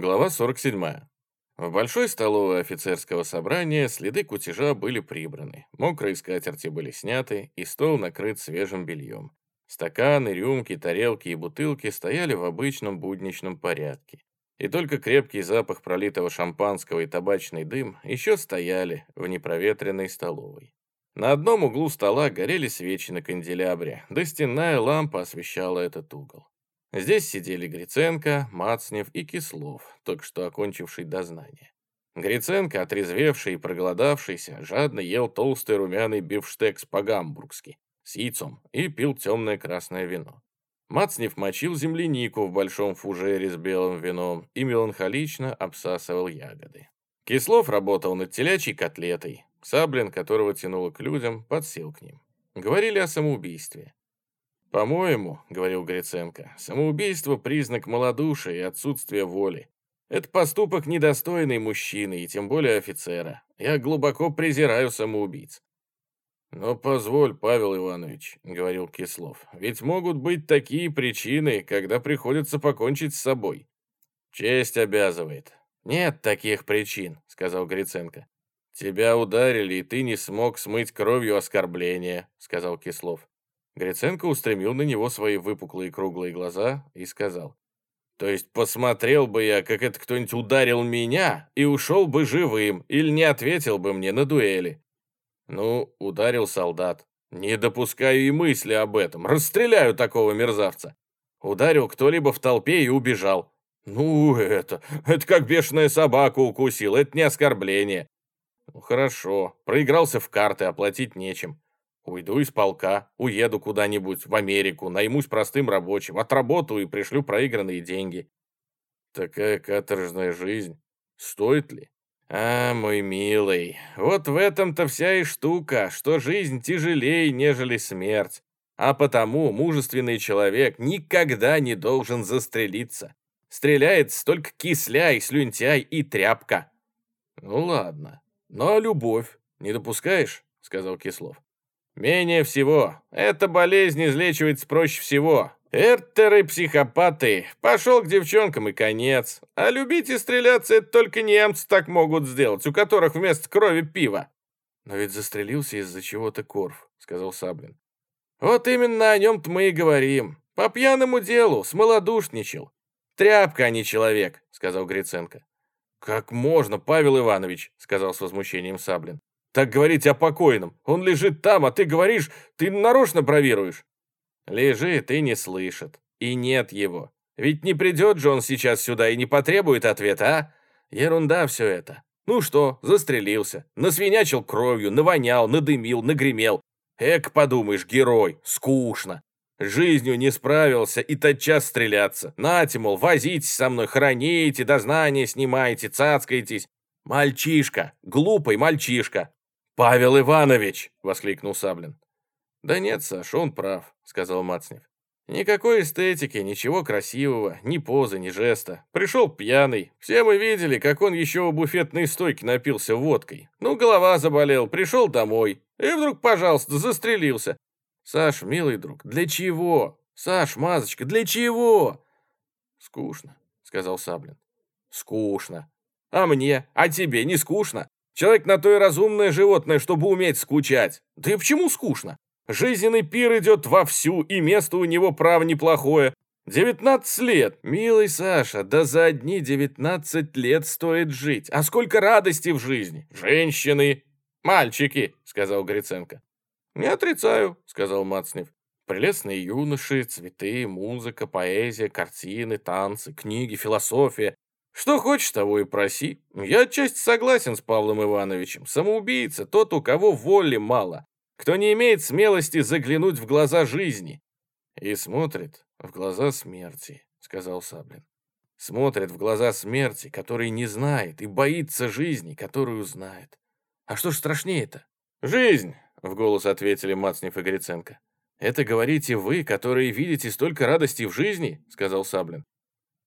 Глава 47. В большой столовой офицерского собрания следы кутежа были прибраны, мокрые скатерти были сняты, и стол накрыт свежим бельем. Стаканы, рюмки, тарелки и бутылки стояли в обычном будничном порядке. И только крепкий запах пролитого шампанского и табачный дым еще стояли в непроветренной столовой. На одном углу стола горели свечи на канделябре, да стенная лампа освещала этот угол. Здесь сидели Гриценко, Мацнев и Кислов, только что окончивший дознание. Гриценко, отрезвевший и проголодавшийся, жадно ел толстый румяный бифштекс по-гамбургски с яйцом и пил темное красное вино. Мацнев мочил землянику в большом фужере с белым вином и меланхолично обсасывал ягоды. Кислов работал над телячьей котлетой. Саблин, которого тянуло к людям, подсел к ним. Говорили о самоубийстве. «По-моему, — говорил Гриценко, — самоубийство — признак малодушия и отсутствия воли. Это поступок недостойный мужчины, и тем более офицера. Я глубоко презираю самоубийц». «Но позволь, Павел Иванович», — говорил Кислов, — «ведь могут быть такие причины, когда приходится покончить с собой». «Честь обязывает». «Нет таких причин», — сказал Гриценко. «Тебя ударили, и ты не смог смыть кровью оскорбления», — сказал Кислов. Гриценко устремил на него свои выпуклые круглые глаза и сказал. «То есть посмотрел бы я, как это кто-нибудь ударил меня, и ушел бы живым, или не ответил бы мне на дуэли?» «Ну, ударил солдат. Не допускаю и мысли об этом. Расстреляю такого мерзавца. Ударил кто-либо в толпе и убежал. Ну, это... Это как бешеная собака укусил, это не оскорбление. Ну, хорошо. Проигрался в карты, оплатить нечем. Уйду из полка, уеду куда-нибудь в Америку, наймусь простым рабочим, отработаю и пришлю проигранные деньги. Такая каторжная жизнь. Стоит ли? А, мой милый, вот в этом-то вся и штука, что жизнь тяжелее, нежели смерть. А потому мужественный человек никогда не должен застрелиться. Стреляет столько кисля и слюнтяй и тряпка. Ну ладно. Но любовь не допускаешь? Сказал Кислов. Менее всего. Эта болезнь излечивается проще всего. Эртеры, психопаты. Пошел к девчонкам и конец. А любить и стреляться это только немцы так могут сделать, у которых вместо крови пиво. Но ведь застрелился из-за чего-то Корф, сказал Саблин. Вот именно о нем-то мы и говорим. По пьяному делу, смолодушничал. Тряпка, а не человек, сказал Гриценко. Как можно, Павел Иванович, сказал с возмущением Саблин. Так говорить о покойном. Он лежит там, а ты говоришь, ты нарочно бравируешь. Лежит и не слышит. И нет его. Ведь не придет же он сейчас сюда и не потребует ответа, а? Ерунда все это. Ну что, застрелился, насвинячил кровью, навонял, надымил, нагремел. Эк, подумаешь, герой, скучно. Жизнью не справился и тотчас стреляться. Нате, мол, возитесь со мной, храните, дознание снимайте, цацкаетесь. Мальчишка, глупый мальчишка. «Павел Иванович!» — воскликнул Саблин. «Да нет, Саш, он прав», — сказал Мацнев. «Никакой эстетики, ничего красивого, ни позы, ни жеста. Пришел пьяный. Все мы видели, как он еще у буфетной стойки напился водкой. Ну, голова заболел, пришел домой. И вдруг, пожалуйста, застрелился. Саш, милый друг, для чего? Саш, Мазочка, для чего?» «Скучно», — сказал Саблин. «Скучно. А мне? А тебе не скучно? Человек на то и разумное животное, чтобы уметь скучать. Да и почему скучно? Жизненный пир идет вовсю, и место у него, право, неплохое. Девятнадцать лет. Милый Саша, да за одни девятнадцать лет стоит жить. А сколько радости в жизни. Женщины, мальчики, сказал Гриценко. Не отрицаю, сказал Мацнев. Прелестные юноши, цветы, музыка, поэзия, картины, танцы, книги, философия. Что хочешь, того и проси. Я отчасти согласен с Павлом Ивановичем. Самоубийца – тот, у кого воли мало, кто не имеет смелости заглянуть в глаза жизни. И смотрит в глаза смерти, сказал Саблин. Смотрит в глаза смерти, который не знает, и боится жизни, которую знает. А что ж страшнее-то? Жизнь, в голос ответили Мацнев и Гриценко. «Это говорите вы, которые видите столько радости в жизни?» — сказал Саблин.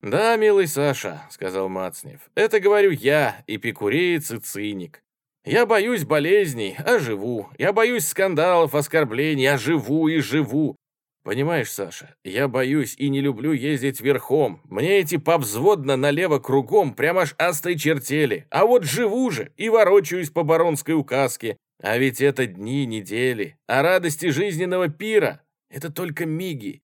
«Да, милый Саша», — сказал Мацнев, — «это говорю я, эпикуреец и циник. Я боюсь болезней, а живу. Я боюсь скандалов, оскорблений, а живу и живу. Понимаешь, Саша, я боюсь и не люблю ездить верхом. Мне эти повзводно налево кругом прям аж астой чертели. А вот живу же и ворочаюсь по баронской указке. А ведь это дни, недели, а радости жизненного пира — это только миги.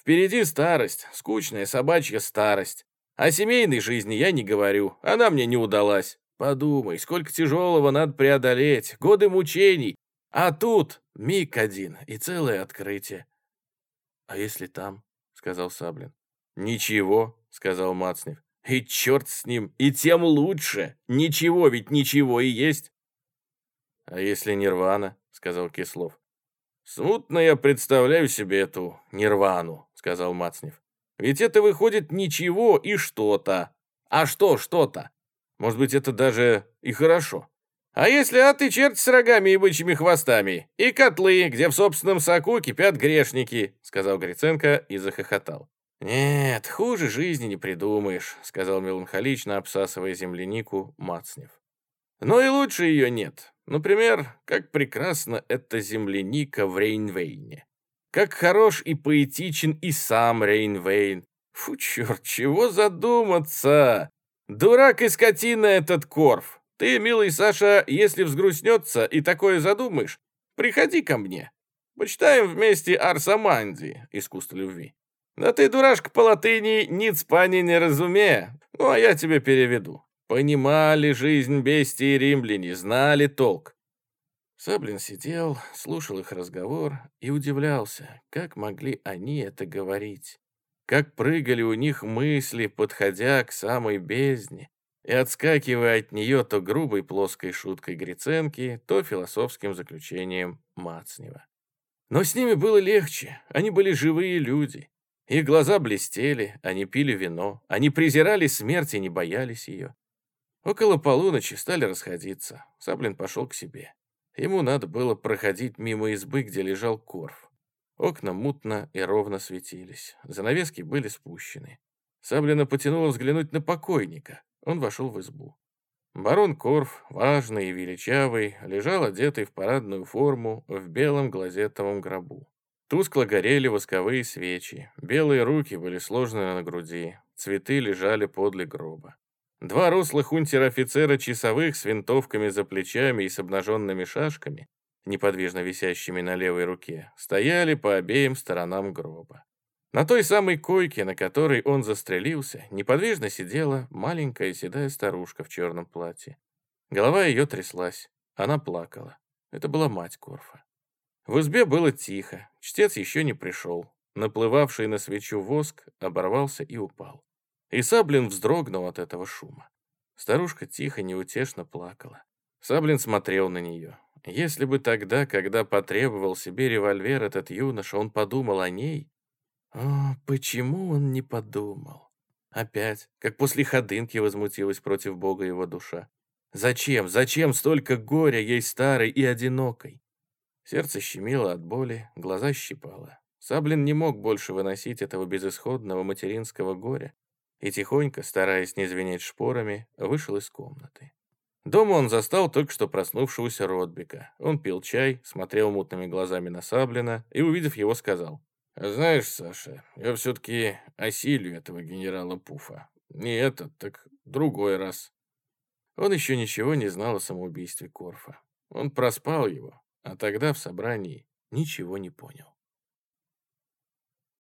Впереди старость, скучная собачья старость. О семейной жизни я не говорю, она мне не удалась. Подумай, сколько тяжелого надо преодолеть, годы мучений. А тут миг один и целое открытие. «А если там?» — сказал Саблин. «Ничего», — сказал Мацнев. «И черт с ним, и тем лучше. Ничего ведь ничего и есть». «А если нирвана?» — сказал Кислов. «Смутно я представляю себе эту нирвану», — сказал Мацнев. «Ведь это выходит ничего и что-то. А что что-то? Может быть, это даже и хорошо. А если а ты черт с рогами и бычьими хвостами, и котлы, где в собственном соку кипят грешники», — сказал Гриценко и захохотал. «Нет, хуже жизни не придумаешь», — сказал меланхолично, обсасывая землянику Мацнев. «Но и лучше ее нет. Например, как прекрасна эта земляника в Рейнвейне. Как хорош и поэтичен и сам Рейнвейн. Фу, черт, чего задуматься? Дурак и скотина этот Корф. Ты, милый Саша, если взгрустнется и такое задумаешь, приходи ко мне. Почитаем вместе Арсаманди, искусство любви. Да ты, дурашка, по латыни, ниц пани не разуме. Ну, а я тебе переведу. Понимали жизнь бестии римляне, знали толк. Саблин сидел, слушал их разговор и удивлялся, как могли они это говорить. Как прыгали у них мысли, подходя к самой бездне, и отскакивая от нее то грубой плоской шуткой Гриценки, то философским заключением Мацнева. Но с ними было легче, они были живые люди. Их глаза блестели, они пили вино, они презирали смерть и не боялись ее. Около полуночи стали расходиться. Саблин пошел к себе. Ему надо было проходить мимо избы, где лежал Корф. Окна мутно и ровно светились, занавески были спущены. Саблина потянула взглянуть на покойника. Он вошел в избу. Барон Корф, важный и величавый, лежал одетый в парадную форму в белом глазетовом гробу. Тускло горели восковые свечи, белые руки были сложены на груди, цветы лежали подле гроба. Два рослых унтер-офицера часовых с винтовками за плечами и с обнаженными шашками, неподвижно висящими на левой руке, стояли по обеим сторонам гроба. На той самой койке, на которой он застрелился, неподвижно сидела маленькая седая старушка в черном платье. Голова ее тряслась. Она плакала. Это была мать Корфа. В избе было тихо. Чтец еще не пришел. Наплывавший на свечу воск оборвался и упал. И Саблин вздрогнул от этого шума. Старушка тихо, неутешно плакала. Саблин смотрел на нее. Если бы тогда, когда потребовал себе револьвер этот юноша, он подумал о ней, о, почему он не подумал? Опять, как после ходынки возмутилась против Бога его душа. Зачем, зачем столько горя ей старой и одинокой? Сердце щемило от боли, глаза щипало. Саблин не мог больше выносить этого безысходного материнского горя и тихонько, стараясь не звенеть шпорами, вышел из комнаты. Дома он застал только что проснувшегося Ротбика. Он пил чай, смотрел мутными глазами на Саблина и, увидев его, сказал. Знаешь, Саша, я все-таки осилю этого генерала Пуфа. Не этот, так другой раз. Он еще ничего не знал о самоубийстве Корфа. Он проспал его, а тогда в собрании ничего не понял.